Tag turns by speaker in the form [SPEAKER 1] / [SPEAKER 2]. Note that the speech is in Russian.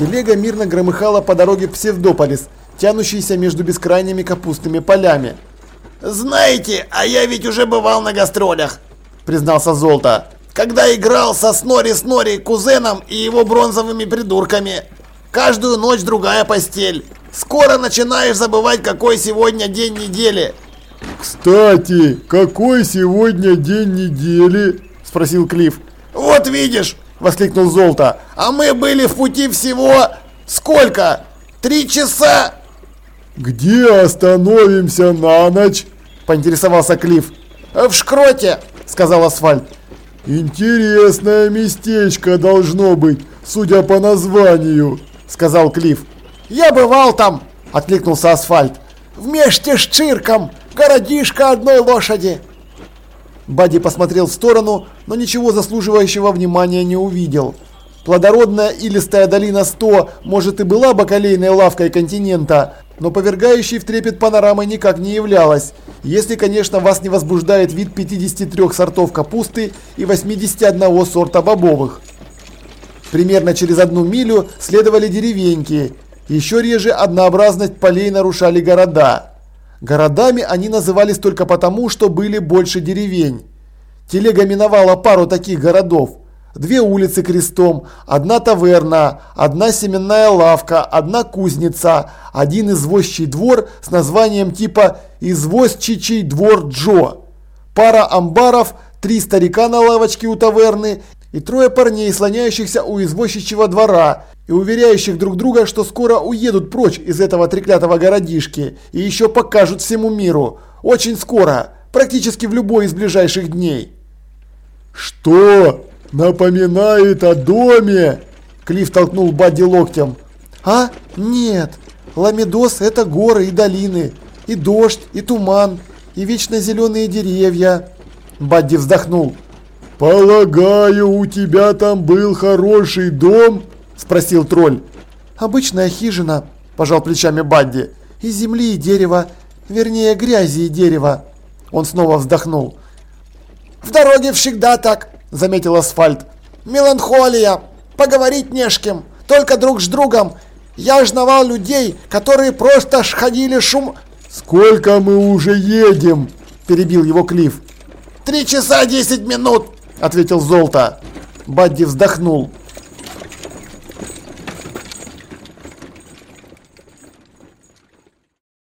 [SPEAKER 1] Телега мирно громыхала по дороге в Псевдополис, тянущейся между бескрайними капустными полями.
[SPEAKER 2] «Знаете, а я ведь уже бывал на гастролях», – признался Золото. «Когда играл со Снори-Снори кузеном и его бронзовыми придурками. Каждую ночь другая постель. Скоро начинаешь забывать, какой сегодня день недели».
[SPEAKER 3] «Кстати, какой сегодня день недели?» – спросил Клифф.
[SPEAKER 2] «Вот видишь!» – воскликнул Золото. «А мы были в пути всего... сколько? Три часа?»
[SPEAKER 3] «Где остановимся на ночь?» – поинтересовался Клифф.
[SPEAKER 2] «В Шкроте!» – сказал Асфальт.
[SPEAKER 3] «Интересное местечко должно быть, судя по названию», – сказал Клифф.
[SPEAKER 2] «Я бывал там!» – откликнулся Асфальт. «Вместе с цирком! Городишко одной лошади!»
[SPEAKER 1] Бадди посмотрел в сторону, но ничего заслуживающего внимания не увидел. Плодородная илистая долина 100, может и была бакалейной лавкой континента, но повергающей в трепет панорамой никак не являлась, если, конечно, вас не возбуждает вид 53 сортов капусты и 81 сорта бобовых. Примерно через одну милю следовали деревеньки, еще реже однообразность полей нарушали города. Городами они назывались только потому, что были больше деревень. Телега миновала пару таких городов. Две улицы крестом, одна таверна, одна семенная лавка, одна кузница, один извозчий двор с названием типа «Извозчичий двор Джо», пара амбаров, три старика на лавочке у таверны и трое парней, слоняющихся у извозчичьего двора и уверяющих друг друга, что скоро уедут прочь из этого треклятого городишки и еще покажут всему миру. Очень скоро, практически в любой из ближайших дней.
[SPEAKER 3] «Что?» «Напоминает о доме!»
[SPEAKER 1] Клифф толкнул Бадди локтем. «А? Нет. Ламедос – это горы и долины, и дождь, и туман, и вечно зеленые деревья». Бадди вздохнул.
[SPEAKER 3] «Полагаю, у тебя там был хороший дом?» – спросил тролль.
[SPEAKER 1] «Обычная хижина», – пожал плечами Бадди. «Из земли и дерева, вернее грязи и дерева». Он снова вздохнул.
[SPEAKER 2] «В дороге всегда так», заметил Асфальт. «Меланхолия! Поговорить не с кем, только друг с другом. Я жновал людей, которые просто ходили шум...»
[SPEAKER 3] «Сколько мы уже едем?» – перебил его Клифф.
[SPEAKER 2] «Три часа десять минут!» – ответил Золото.
[SPEAKER 1] Бадди вздохнул.